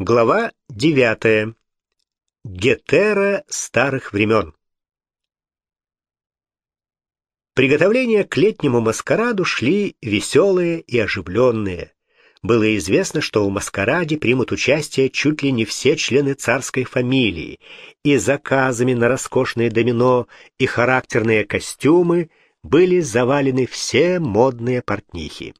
Глава девятая. Гетера старых времен. Приготовления к летнему маскараду шли веселые и оживленные. Было известно, что в маскараде примут участие чуть ли не все члены царской фамилии, и заказами на роскошные домино и характерные костюмы были завалены все модные портнихи.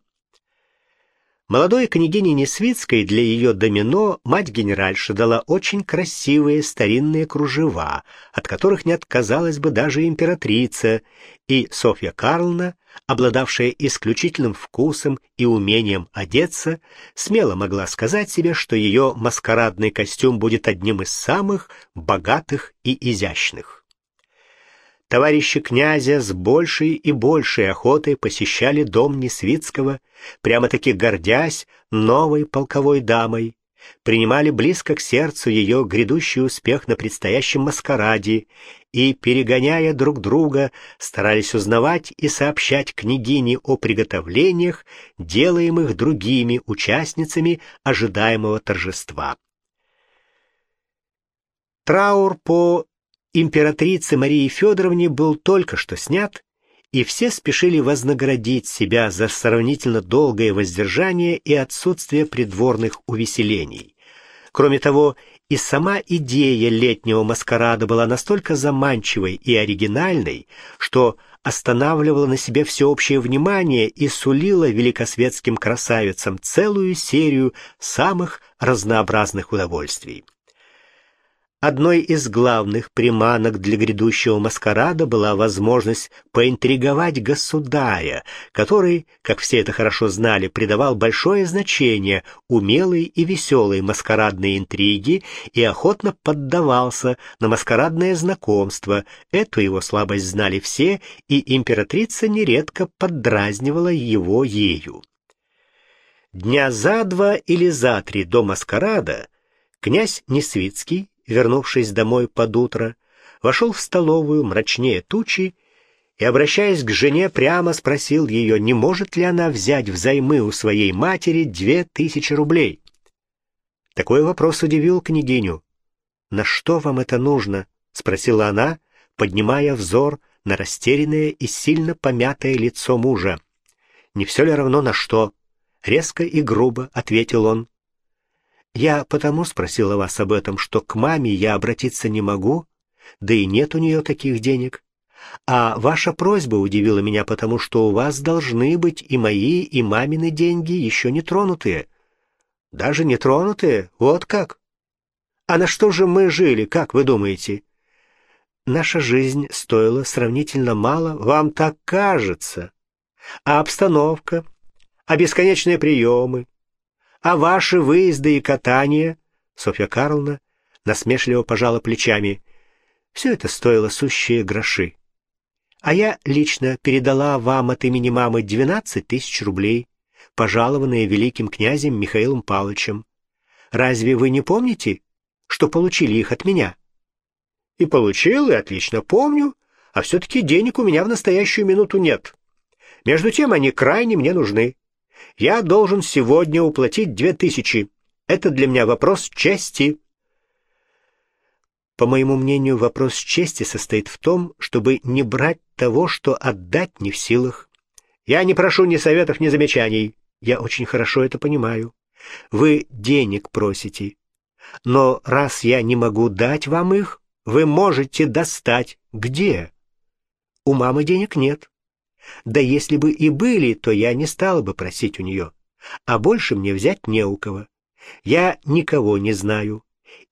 Молодой княгине Несвицкой для ее домино мать-генеральша дала очень красивые старинные кружева, от которых не отказалась бы даже императрица, и Софья Карловна, обладавшая исключительным вкусом и умением одеться, смело могла сказать себе, что ее маскарадный костюм будет одним из самых богатых и изящных. Товарищи князя с большей и большей охотой посещали дом Несвицкого, прямо-таки гордясь новой полковой дамой, принимали близко к сердцу ее грядущий успех на предстоящем маскараде и, перегоняя друг друга, старались узнавать и сообщать княгине о приготовлениях, делаемых другими участницами ожидаемого торжества. Траур по императрице Марии Федоровне был только что снят, и все спешили вознаградить себя за сравнительно долгое воздержание и отсутствие придворных увеселений. Кроме того, и сама идея летнего маскарада была настолько заманчивой и оригинальной, что останавливала на себе всеобщее внимание и сулила великосветским красавицам целую серию самых разнообразных удовольствий. Одной из главных приманок для грядущего маскарада была возможность поинтриговать государя, который, как все это хорошо знали, придавал большое значение умелой и веселой маскарадной интриге и охотно поддавался на маскарадное знакомство. Эту его слабость знали все, и императрица нередко поддразнивала его ею. Дня за два или за три до маскарада князь Несвицкий вернувшись домой под утро, вошел в столовую мрачнее тучи и, обращаясь к жене, прямо спросил ее, не может ли она взять взаймы у своей матери две тысячи рублей. Такой вопрос удивил княгиню. «На что вам это нужно?» — спросила она, поднимая взор на растерянное и сильно помятое лицо мужа. «Не все ли равно на что?» — резко и грубо ответил он. Я потому спросила вас об этом, что к маме я обратиться не могу, да и нет у нее таких денег. А ваша просьба удивила меня, потому что у вас должны быть и мои, и мамины деньги еще не тронутые. Даже не тронутые? Вот как? А на что же мы жили, как вы думаете? Наша жизнь стоила сравнительно мало, вам так кажется. А обстановка, а бесконечные приемы, а ваши выезды и катания?» Софья Карловна насмешливо пожала плечами. «Все это стоило сущие гроши. А я лично передала вам от имени мамы 12 тысяч рублей, пожалованные великим князем Михаилом Павловичем. Разве вы не помните, что получили их от меня?» «И получил, и отлично помню, а все-таки денег у меня в настоящую минуту нет. Между тем они крайне мне нужны. Я должен сегодня уплатить две тысячи. Это для меня вопрос чести. По моему мнению, вопрос чести состоит в том, чтобы не брать того, что отдать не в силах. Я не прошу ни советов, ни замечаний. Я очень хорошо это понимаю. Вы денег просите. Но раз я не могу дать вам их, вы можете достать. Где? У мамы денег нет. Да если бы и были, то я не стала бы просить у нее. А больше мне взять не у кого. Я никого не знаю.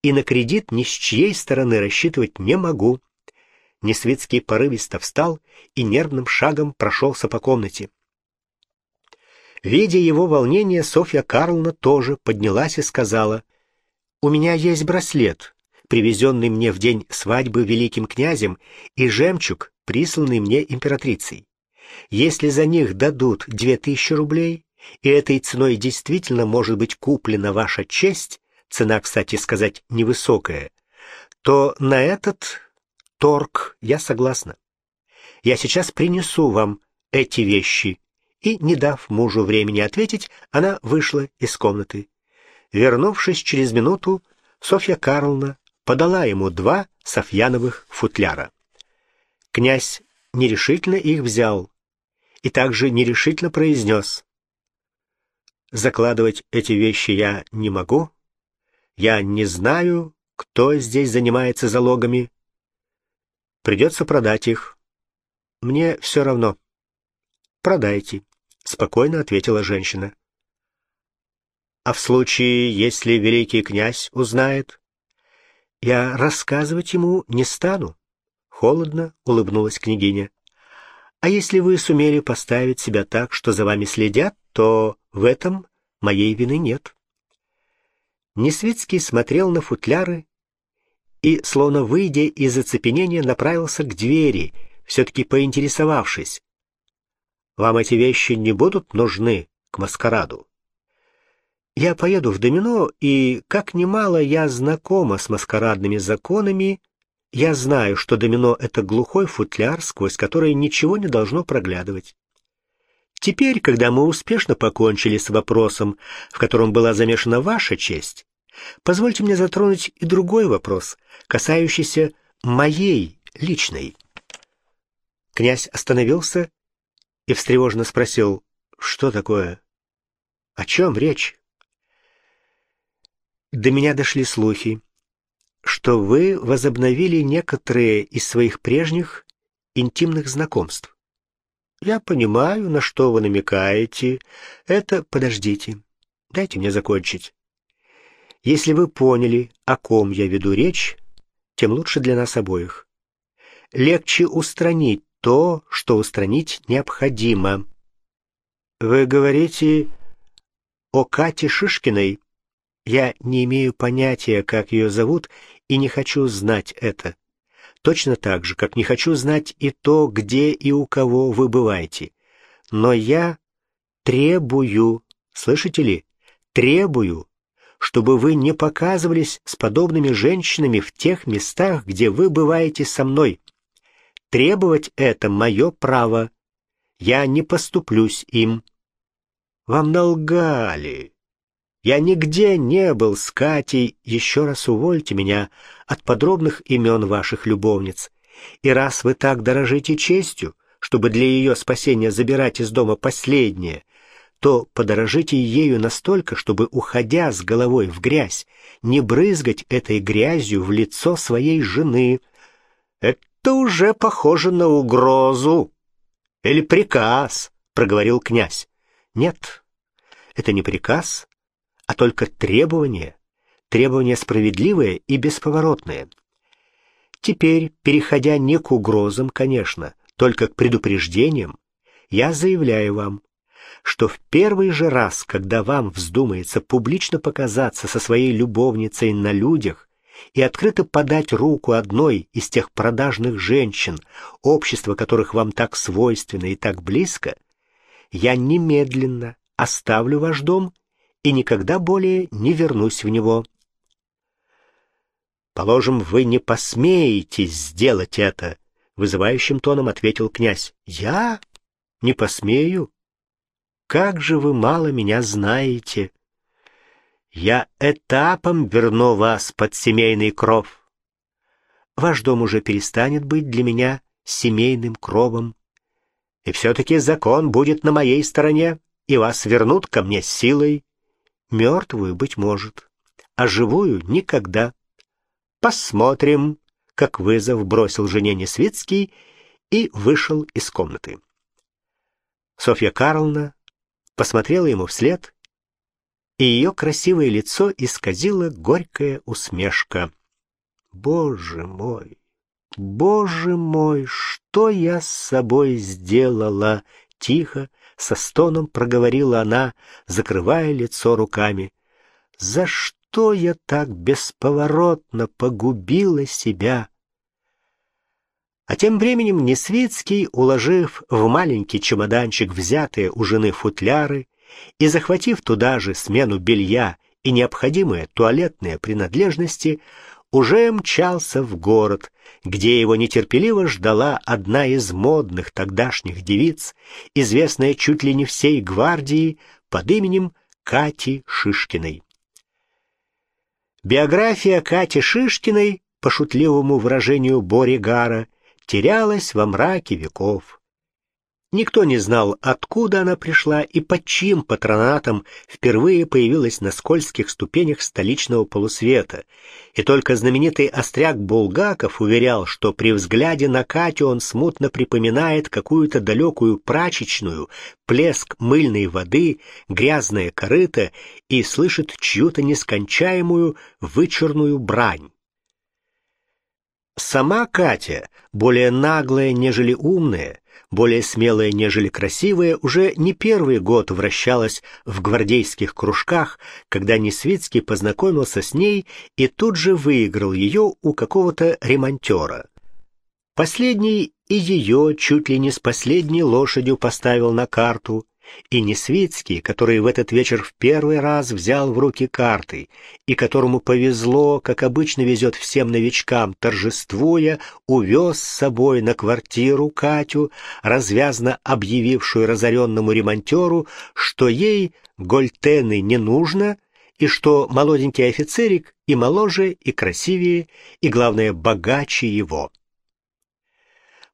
И на кредит ни с чьей стороны рассчитывать не могу. Несвицкий порывисто встал и нервным шагом прошелся по комнате. Видя его волнение, Софья Карловна тоже поднялась и сказала, «У меня есть браслет, привезенный мне в день свадьбы великим князем, и жемчуг, присланный мне императрицей. Если за них дадут две тысячи рублей, и этой ценой действительно может быть куплена ваша честь, цена, кстати сказать, невысокая, то на этот торг я согласна. Я сейчас принесу вам эти вещи. И, не дав мужу времени ответить, она вышла из комнаты. Вернувшись через минуту, Софья Карловна подала ему два софьяновых футляра. Князь нерешительно их взял и также нерешительно произнес. «Закладывать эти вещи я не могу. Я не знаю, кто здесь занимается залогами. Придется продать их. Мне все равно. Продайте», — спокойно ответила женщина. «А в случае, если великий князь узнает?» «Я рассказывать ему не стану», — холодно улыбнулась княгиня. «А если вы сумели поставить себя так, что за вами следят, то в этом моей вины нет». Несвицкий смотрел на футляры и, словно выйдя из оцепенения, направился к двери, все-таки поинтересовавшись. «Вам эти вещи не будут нужны к маскараду?» Я поеду в домино, и, как немало я знакома с маскарадными законами, я знаю, что домино — это глухой футляр, сквозь который ничего не должно проглядывать. Теперь, когда мы успешно покончили с вопросом, в котором была замешана ваша честь, позвольте мне затронуть и другой вопрос, касающийся моей личной. Князь остановился и встревоженно спросил, что такое? О чем речь? До меня дошли слухи, что вы возобновили некоторые из своих прежних интимных знакомств. Я понимаю, на что вы намекаете. Это подождите. Дайте мне закончить. Если вы поняли, о ком я веду речь, тем лучше для нас обоих. Легче устранить то, что устранить необходимо. Вы говорите о Кате Шишкиной? Я не имею понятия, как ее зовут, и не хочу знать это. Точно так же, как не хочу знать и то, где и у кого вы бываете. Но я требую, слышите ли, требую, чтобы вы не показывались с подобными женщинами в тех местах, где вы бываете со мной. Требовать это мое право. Я не поступлюсь им. Вам налгали. Я нигде не был с Катей, еще раз увольте меня от подробных имен ваших любовниц. И раз вы так дорожите честью, чтобы для ее спасения забирать из дома последнее, то подорожите ею настолько, чтобы, уходя с головой в грязь, не брызгать этой грязью в лицо своей жены. Это уже похоже на угрозу. Или приказ, — проговорил князь. Нет, это не приказ, а только требования, требования справедливые и бесповоротные. Теперь, переходя не к угрозам, конечно, только к предупреждениям, я заявляю вам, что в первый же раз, когда вам вздумается публично показаться со своей любовницей на людях и открыто подать руку одной из тех продажных женщин, общество которых вам так свойственно и так близко, я немедленно оставлю ваш дом и никогда более не вернусь в него. Положим, вы не посмеете сделать это, вызывающим тоном ответил князь. Я не посмею. Как же вы мало меня знаете. Я этапом верну вас под семейный кров. Ваш дом уже перестанет быть для меня семейным кровом. И все-таки закон будет на моей стороне, и вас вернут ко мне силой. Мертвую, быть может, а живую — никогда. Посмотрим, как вызов бросил жене Несвицкий и вышел из комнаты. Софья Карловна посмотрела ему вслед, и ее красивое лицо исказило горькая усмешка. «Боже мой! Боже мой! Что я с собой сделала?» — тихо, со стоном проговорила она, закрывая лицо руками. «За что я так бесповоротно погубила себя?» А тем временем Несвицкий, уложив в маленький чемоданчик взятые у жены футляры и захватив туда же смену белья и необходимые туалетные принадлежности, уже мчался в город, где его нетерпеливо ждала одна из модных тогдашних девиц, известная чуть ли не всей гвардии под именем Кати Шишкиной. Биография Кати Шишкиной, по шутливому выражению Бори Гара, терялась во мраке веков. Никто не знал, откуда она пришла и под чьим патронатом впервые появилась на скользких ступенях столичного полусвета, и только знаменитый остряк Булгаков уверял, что при взгляде на Катю он смутно припоминает какую-то далекую прачечную, плеск мыльной воды, грязное корыто и слышит чью-то нескончаемую вычурную брань. Сама Катя, более наглая, нежели умная, более смелая, нежели красивая, уже не первый год вращалась в гвардейских кружках, когда Несвицкий познакомился с ней и тут же выиграл ее у какого-то ремонтера. Последний и ее чуть ли не с последней лошадью поставил на карту, и Несвицкий, который в этот вечер в первый раз взял в руки карты, и которому повезло, как обычно везет всем новичкам, торжествуя, увез с собой на квартиру Катю, развязно объявившую разоренному ремонтеру, что ей гольтены не нужно, и что молоденький офицерик и моложе, и красивее, и, главное, богаче его.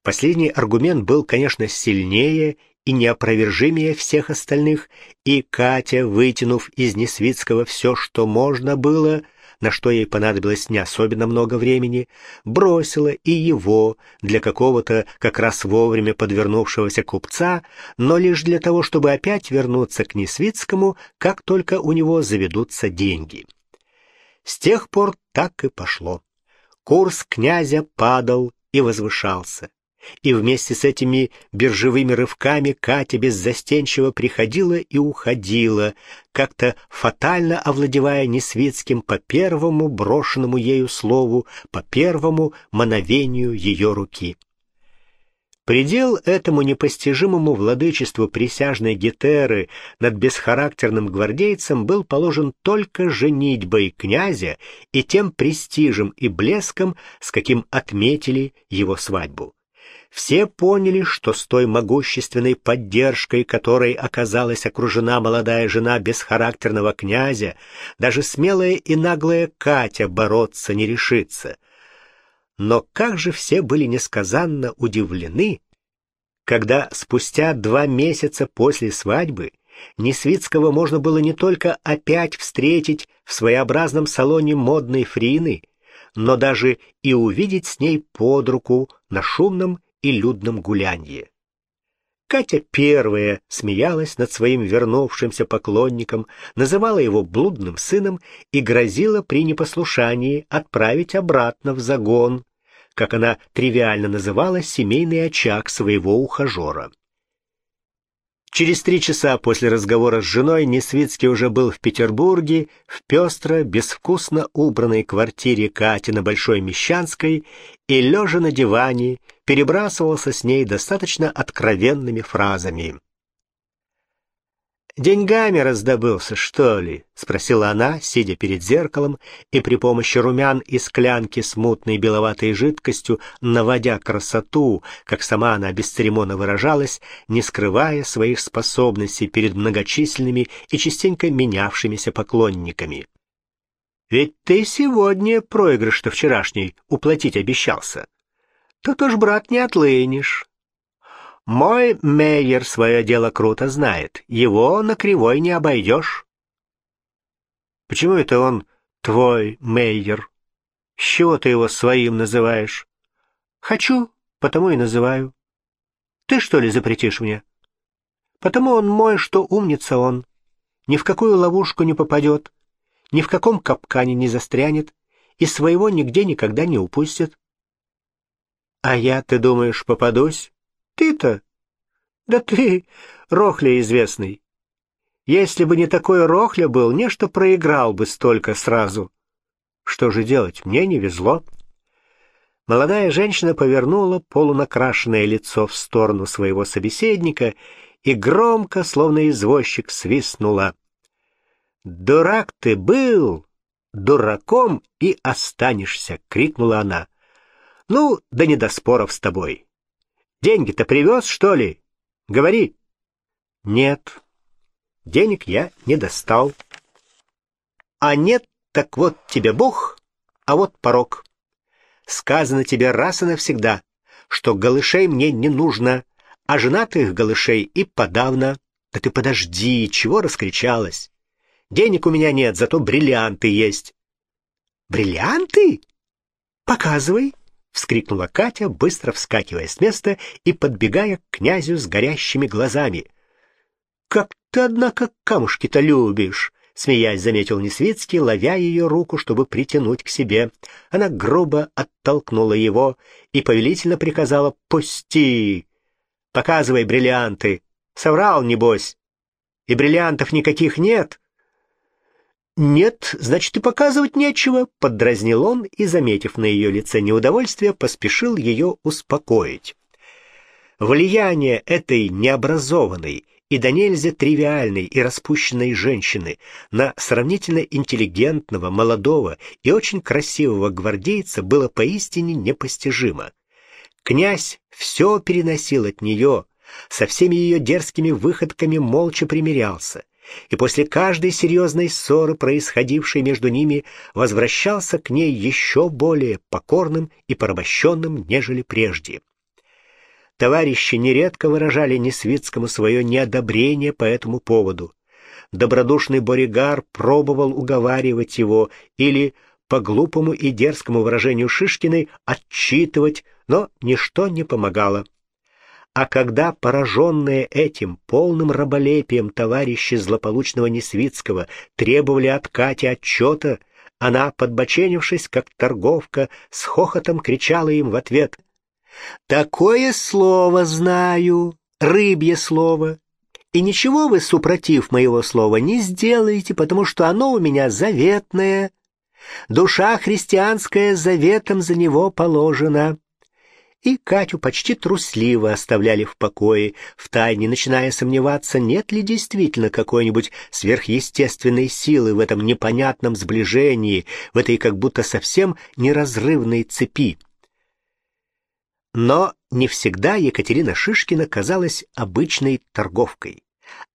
Последний аргумент был, конечно, сильнее и неопровержимее всех остальных, и Катя, вытянув из Несвицкого все, что можно было, на что ей понадобилось не особенно много времени, бросила и его для какого-то как раз вовремя подвернувшегося купца, но лишь для того, чтобы опять вернуться к Несвицкому, как только у него заведутся деньги. С тех пор так и пошло. Курс князя падал и возвышался. И вместе с этими биржевыми рывками Катя беззастенчиво приходила и уходила, как-то фатально овладевая Несвицким по первому брошенному ею слову, по первому мановению ее руки. Предел этому непостижимому владычеству присяжной Гетеры над бесхарактерным гвардейцем был положен только женитьбой князя и тем престижем и блеском, с каким отметили его свадьбу. Все поняли, что с той могущественной поддержкой, которой оказалась окружена молодая жена бесхарактерного князя, даже смелая и наглая Катя бороться не решится. Но как же все были несказанно удивлены, когда спустя два месяца после свадьбы Несвицкого можно было не только опять встретить в своеобразном салоне модной фрины, но даже и увидеть с ней под руку на шумном и людном гулянье. Катя первая смеялась над своим вернувшимся поклонником, называла его блудным сыном и грозила при непослушании отправить обратно в загон, как она тривиально называла семейный очаг своего ухажера. Через три часа после разговора с женой Несвицкий уже был в Петербурге, в пестро, безвкусно убранной квартире Кати на Большой Мещанской, и, лежа на диване, перебрасывался с ней достаточно откровенными фразами. «Деньгами раздобылся, что ли?» — спросила она, сидя перед зеркалом и при помощи румян и склянки с мутной беловатой жидкостью, наводя красоту, как сама она бесцеремонно выражалась, не скрывая своих способностей перед многочисленными и частенько менявшимися поклонниками. «Ведь ты сегодня проигрыш-то вчерашний уплатить обещался. Тут уж, брат, не отлынешь». Мой Мейер свое дело круто знает. Его на кривой не обойдешь. Почему это он твой Мейер? С чего ты его своим называешь? Хочу, потому и называю. Ты что ли запретишь мне? Потому он мой, что умница он. Ни в какую ловушку не попадет, ни в каком капкане не застрянет и своего нигде никогда не упустит. А я, ты думаешь, попадусь? Ты-то? Да ты, Рохля известный. Если бы не такой Рохля был, нечто проиграл бы столько сразу. Что же делать? Мне не везло. Молодая женщина повернула полунакрашенное лицо в сторону своего собеседника и громко, словно извозчик, свистнула. «Дурак ты был, дураком и останешься!» — крикнула она. «Ну, да не до споров с тобой. Деньги-то привез, что ли? Говори. Нет. Денег я не достал. А нет, Так вот тебе Бог, а вот порог. Сказано тебе раз и навсегда, что голышей мне не нужно, а женатых голышей и подавно. Да ты подожди, чего раскричалась? Денег у меня нет, зато бриллианты есть. Бриллианты? Показывай, вскрикнула Катя, быстро вскакивая с места и подбегая к князю с горящими глазами. Как ты, однако, камушки-то любишь, смеясь, заметил Несвицкий, ловя ее руку, чтобы притянуть к себе. Она грубо оттолкнула его и повелительно приказала «Пусти! Показывай бриллианты! Соврал, небось! И бриллиантов никаких нет!» «Нет, значит, и показывать нечего», — поддразнил он и, заметив на ее лице неудовольствие, поспешил ее успокоить. Влияние этой необразованной и до нельзя тривиальной и распущенной женщины на сравнительно интеллигентного, молодого и очень красивого гвардейца было поистине непостижимо. Князь все переносил от нее, со всеми ее дерзкими выходками молча примирялся, и после каждой серьезной ссоры, происходившей между ними, возвращался к ней еще более покорным и порабощенным, нежели прежде. Товарищи нередко выражали Несвицкому свое неодобрение по этому поводу. Добродушный Боригар пробовал уговаривать его или, по глупому и дерзкому выражению Шишкиной, отчитывать, но ничто не помогало. А когда пораженные этим полным раболепием товарищи злополучного Несвицкого требовали от Кати отчета, она, подбоченившись, как торговка, с хохотом кричала им в ответ «Такое слово знаю, рыбье слово, и ничего вы, супротив моего слова, не сделаете, потому что оно у меня заветное, душа христианская заветом за него положена» и Катю почти трусливо оставляли в покое, втайне начиная сомневаться, нет ли действительно какой-нибудь сверхъестественной силы в этом непонятном сближении, в этой как будто совсем неразрывной цепи. Но не всегда Екатерина Шишкина казалась обычной торговкой.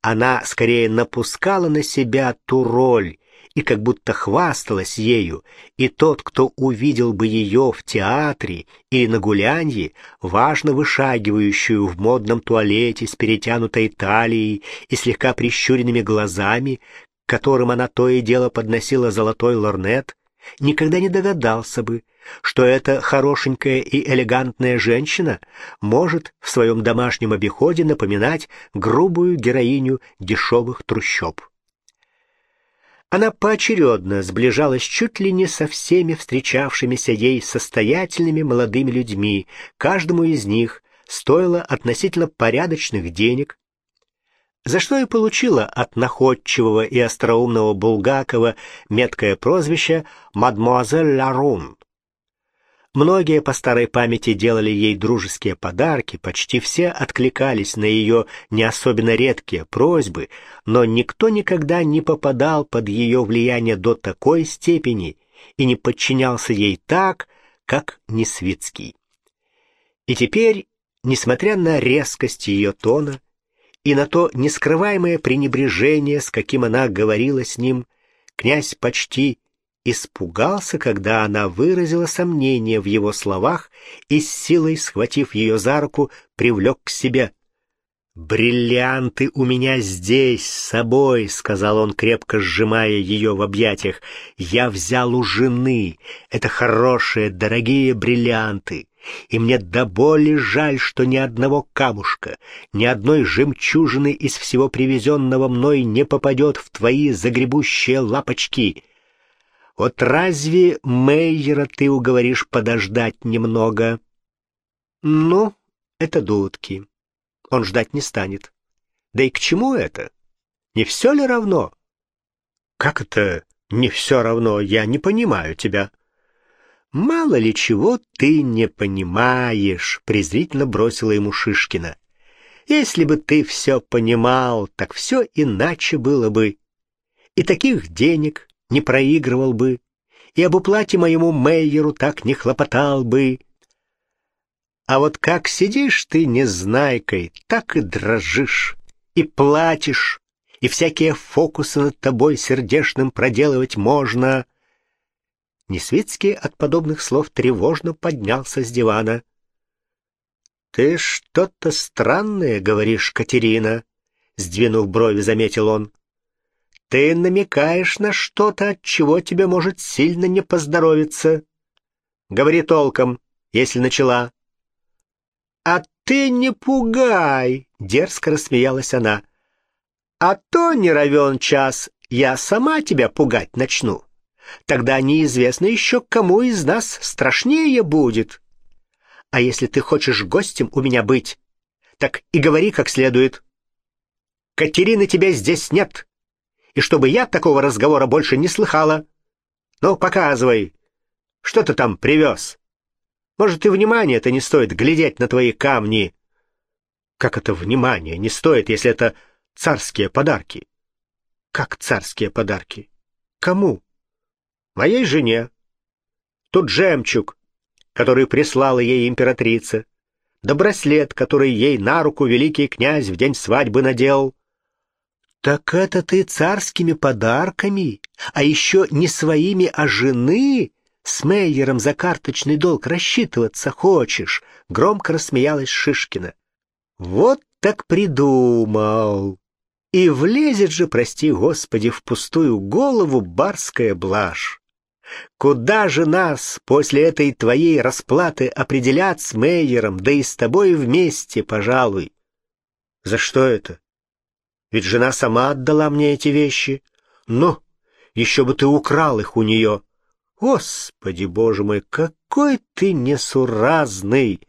Она скорее напускала на себя ту роль, и как будто хвасталась ею, и тот, кто увидел бы ее в театре или на гулянье, важно вышагивающую в модном туалете с перетянутой талией и слегка прищуренными глазами, которым она то и дело подносила золотой лорнет, никогда не догадался бы, что эта хорошенькая и элегантная женщина может в своем домашнем обиходе напоминать грубую героиню дешевых трущоб. Она поочередно сближалась чуть ли не со всеми встречавшимися ей состоятельными молодыми людьми, каждому из них стоило относительно порядочных денег, за что и получила от находчивого и остроумного Булгакова меткое прозвище «Мадмуазель Ларун». Многие по старой памяти делали ей дружеские подарки, почти все откликались на ее не особенно редкие просьбы, но никто никогда не попадал под ее влияние до такой степени и не подчинялся ей так, как Несвицкий. И теперь, несмотря на резкость ее тона и на то нескрываемое пренебрежение, с каким она говорила с ним, князь почти испугался, когда она выразила сомнение в его словах и с силой, схватив ее за руку, привлек к себе. «Бриллианты у меня здесь, с собой», — сказал он, крепко сжимая ее в объятиях. «Я взял у жены. Это хорошие, дорогие бриллианты. И мне до боли жаль, что ни одного камушка, ни одной жемчужины из всего привезенного мной не попадет в твои загребущие лапочки. Вот разве Мейера ты уговоришь подождать немного? Ну, это дудки. Он ждать не станет. Да и к чему это? Не все ли равно? Как это не все равно? Я не понимаю тебя. Мало ли чего ты не понимаешь, презрительно бросила ему Шишкина. Если бы ты все понимал, так все иначе было бы. И таких денег не проигрывал бы, и об уплате моему Мейеру так не хлопотал бы. А вот как сидишь ты незнайкой, так и дрожишь, и платишь, и всякие фокусы над тобой сердешным проделывать можно. Несвицкий от подобных слов тревожно поднялся с дивана. «Ты что-то странное говоришь, Катерина», — сдвинув брови, заметил он. «Ты намекаешь на что-то, от чего тебе может сильно не поздоровиться. Говори толком, если начала». «А ты не пугай!» — дерзко рассмеялась она. «А то не равен час, я сама тебя пугать начну. Тогда неизвестно еще, кому из нас страшнее будет. А если ты хочешь гостем у меня быть, так и говори как следует. Катерины тебя здесь нет, и чтобы я такого разговора больше не слыхала. Ну, показывай, что ты там привез?» Может, и внимания-то не стоит глядеть на твои камни. Как это внимание не стоит, если это царские подарки? Как царские подарки? Кому? Моей жене. Тут жемчуг, который прислала ей императрица, да браслет, который ей на руку великий князь в день свадьбы надел. Так это ты царскими подарками, а еще не своими, а жены с Мейером за карточный долг рассчитываться хочешь?» — громко рассмеялась Шишкина. «Вот так придумал!» И влезет же, прости господи, в пустую голову барская блажь. Куда же нас после этой твоей расплаты определят с Мейером, да и с тобой вместе, пожалуй? За что это? Ведь жена сама отдала мне эти вещи. Ну, еще бы ты украл их у нее. Господи, боже мой, какой ты несуразный!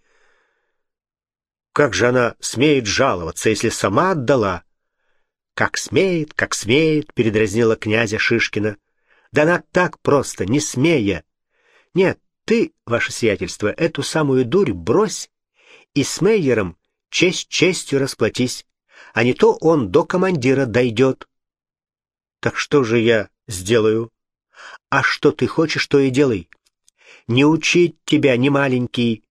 Как же она смеет жаловаться, если сама отдала? Как смеет, как смеет, передразнила князя Шишкина. Да она так просто, не смея. Нет, ты, ваше сиятельство, эту самую дурь брось и с Мейером честь честью расплатись, а не то он до командира дойдет. Так что же я сделаю? А что ты хочешь, то и делай. Не учить тебя, не маленький.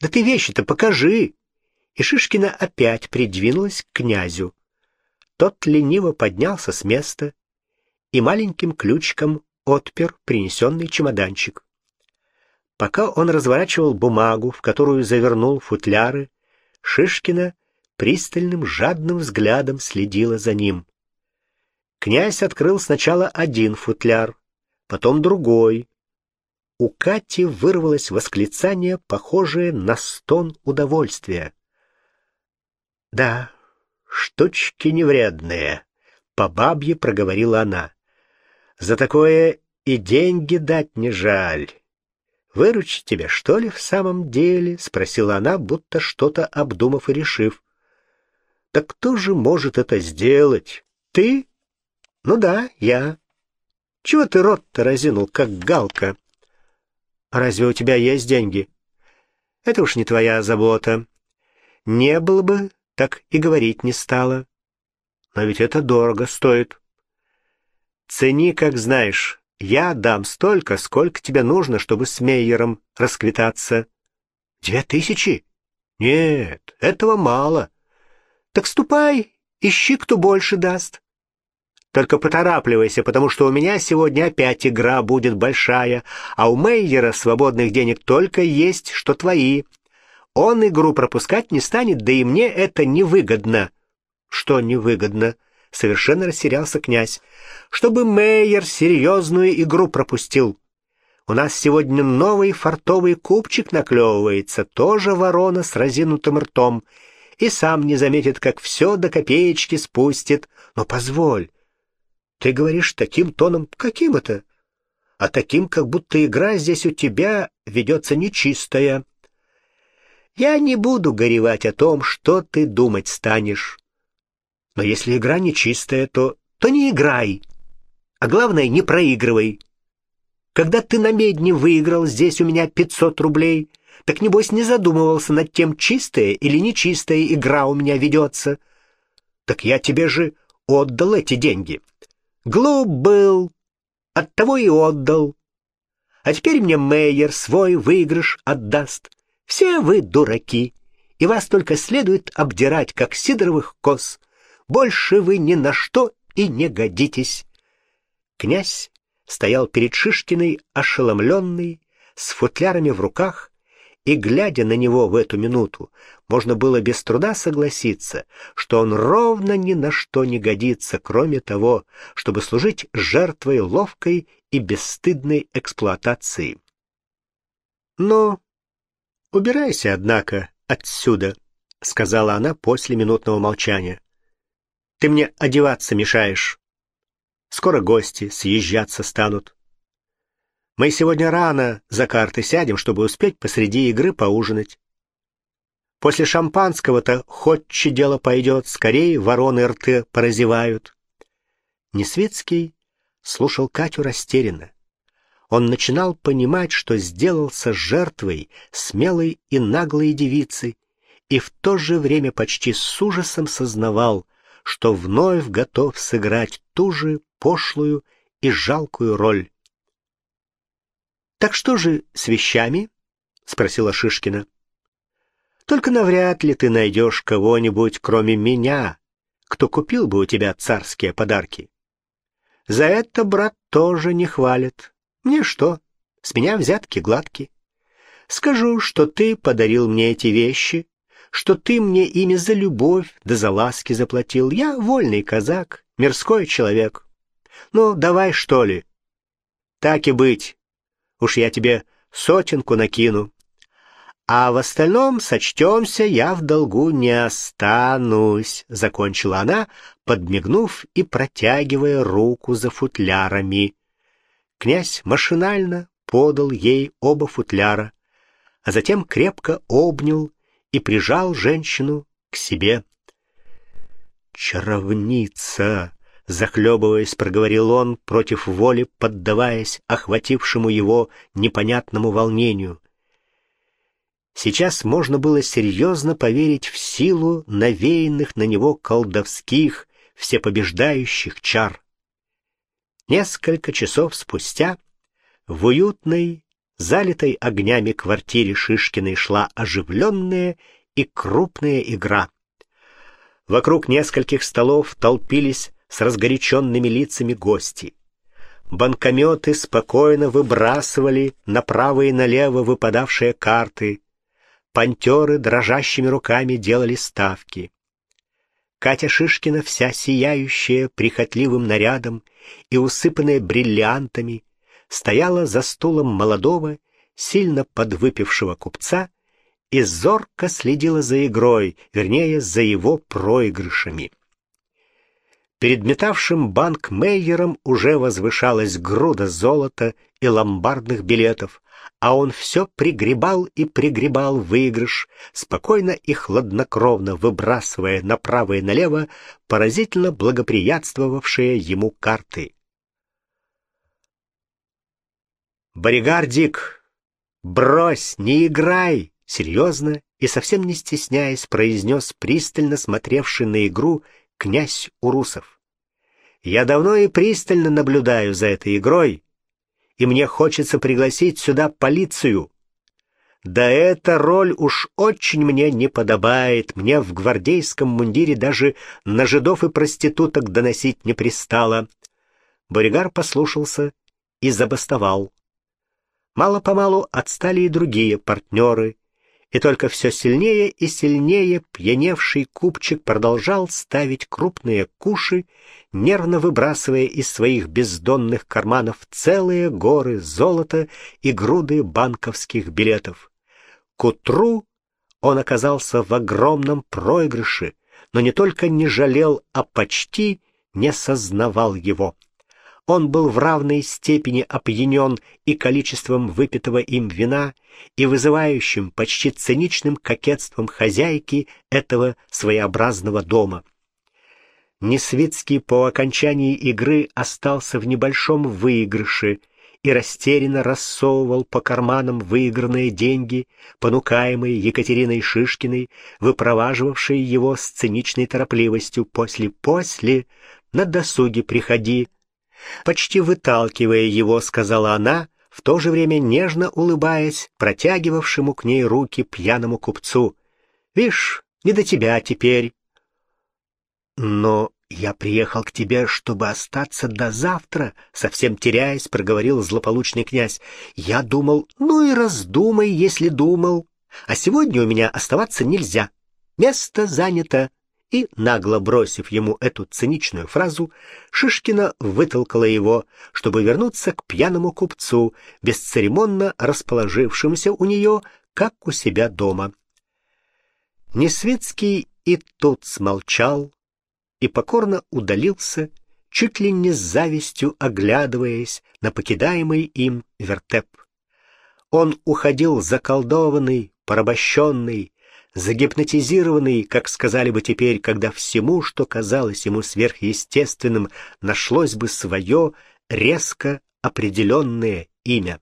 Да ты вещи-то покажи. И Шишкина опять придвинулась к князю. Тот лениво поднялся с места и маленьким ключиком отпер принесенный чемоданчик. Пока он разворачивал бумагу, в которую завернул футляры, Шишкина пристальным жадным взглядом следила за ним. Князь открыл сначала один футляр, потом другой. У Кати вырвалось восклицание, похожее на стон удовольствия. «Да, штучки невредные», — по бабье проговорила она. «За такое и деньги дать не жаль». «Выручить тебя, что ли, в самом деле?» — спросила она, будто что-то обдумав и решив. «Так кто же может это сделать? Ты?» «Ну да, я». Чего ты рот-то разинул, как галка? Разве у тебя есть деньги? Это уж не твоя забота. Не было бы, так и говорить не стало. Но ведь это дорого стоит. Цени, как знаешь. Я дам столько, сколько тебе нужно, чтобы с Мейером расквитаться. Две тысячи? Нет, этого мало. Так ступай, ищи, кто больше даст. Только поторапливайся, потому что у меня сегодня опять игра будет большая, а у Мейера свободных денег только есть, что твои. Он игру пропускать не станет, да и мне это невыгодно». «Что невыгодно?» — совершенно растерялся князь. «Чтобы Мейер серьезную игру пропустил. У нас сегодня новый фартовый купчик наклевывается, тоже ворона с разинутым ртом, и сам не заметит, как все до копеечки спустит. Но позволь, ты говоришь таким тоном, каким это? А таким, как будто игра здесь у тебя ведется нечистая. Я не буду горевать о том, что ты думать станешь. Но если игра нечистая, то, то не играй. А главное, не проигрывай. Когда ты на медне выиграл здесь у меня 500 рублей, так небось не задумывался над тем, чистая или нечистая игра у меня ведется. Так я тебе же отдал эти деньги. Глуп был, оттого и отдал. А теперь мне Мейер свой выигрыш отдаст. Все вы дураки, и вас только следует обдирать, как сидоровых коз. Больше вы ни на что и не годитесь. Князь стоял перед Шишкиной ошеломленный, с футлярами в руках, и, глядя на него в эту минуту, можно было без труда согласиться, что он ровно ни на что не годится, кроме того, чтобы служить жертвой ловкой и бесстыдной эксплуатации. «Ну, убирайся, однако, отсюда», — сказала она после минутного молчания. «Ты мне одеваться мешаешь. Скоро гости съезжаться станут. Мы сегодня рано за карты сядем, чтобы успеть посреди игры поужинать. После шампанского-то хоть дело пойдет, скорее вороны рты поразевают». Несветский слушал Катю растерянно. Он начинал понимать, что сделался жертвой смелой и наглой девицы, и в то же время почти с ужасом сознавал, что вновь готов сыграть ту же пошлую и жалкую роль. «Так что же с вещами?» — спросила Шишкина. «Только навряд ли ты найдешь кого-нибудь, кроме меня, кто купил бы у тебя царские подарки. За это брат тоже не хвалит. Мне что, с меня взятки гладки. Скажу, что ты подарил мне эти вещи, что ты мне ими за любовь да за ласки заплатил. Я вольный казак, мирской человек. Ну, давай, что ли. Так и быть. Уж я тебе сотенку накину. А в остальном сочтемся, я в долгу не останусь, — закончила она, подмигнув и протягивая руку за футлярами. Князь машинально подал ей оба футляра, а затем крепко обнял и прижал женщину к себе. «Чаровница!» — захлебываясь, проговорил он, против воли поддаваясь охватившему его непонятному волнению. Сейчас можно было серьезно поверить в силу навеянных на него колдовских, всепобеждающих чар. Несколько часов спустя в уютной, залитой огнями квартире Шишкиной шла оживленная и крупная игра. Вокруг нескольких столов толпились с разгоряченными лицами гости. Банкометы спокойно выбрасывали направо и налево выпадавшие карты. Пантеры дрожащими руками делали ставки. Катя Шишкина, вся сияющая прихотливым нарядом и усыпанная бриллиантами, стояла за стулом молодого, сильно подвыпившего купца и зорко следила за игрой, вернее, за его проигрышами. Перед метавшим банк Мейером уже возвышалась груда золота и ломбардных билетов, а он все пригребал и пригребал выигрыш, спокойно и хладнокровно выбрасывая направо и налево поразительно благоприятствовавшие ему карты. «Боригардик, брось, не играй!» — серьезно и совсем не стесняясь произнес пристально смотревший на игру князь Урусов. «Я давно и пристально наблюдаю за этой игрой, и мне хочется пригласить сюда полицию. Да эта роль уж очень мне не подобает, мне в гвардейском мундире даже на жидов и проституток доносить не пристало». Боригар послушался и забастовал. Мало-помалу отстали и другие партнеры, и только все сильнее и сильнее пьяневший купчик продолжал ставить крупные куши, нервно выбрасывая из своих бездонных карманов целые горы золота и груды банковских билетов. К утру он оказался в огромном проигрыше, но не только не жалел, а почти не сознавал его. Он был в равной степени опьянен и количеством выпитого им вина, и вызывающим, почти циничным кокетством хозяйки этого своеобразного дома. Несвицкий по окончании игры остался в небольшом выигрыше и растерянно рассовывал по карманам выигранные деньги, понукаемые Екатериной Шишкиной, выпроваживавшей его с циничной торопливостью «после-после, на досуге приходи», Почти выталкивая его, сказала она, в то же время нежно улыбаясь, протягивавшему к ней руки пьяному купцу. «Вишь, не до тебя теперь». «Но «Я приехал к тебе, чтобы остаться до завтра», — совсем теряясь, проговорил злополучный князь. «Я думал, ну и раздумай, если думал. А сегодня у меня оставаться нельзя. Место занято». И, нагло бросив ему эту циничную фразу, Шишкина вытолкала его, чтобы вернуться к пьяному купцу, бесцеремонно расположившемуся у нее, как у себя дома. Несветский и тут смолчал, и покорно удалился, чуть ли не с завистью оглядываясь на покидаемый им вертеп. Он уходил заколдованный, порабощенный, загипнотизированный, как сказали бы теперь, когда всему, что казалось ему сверхъестественным, нашлось бы свое резко определенное имя.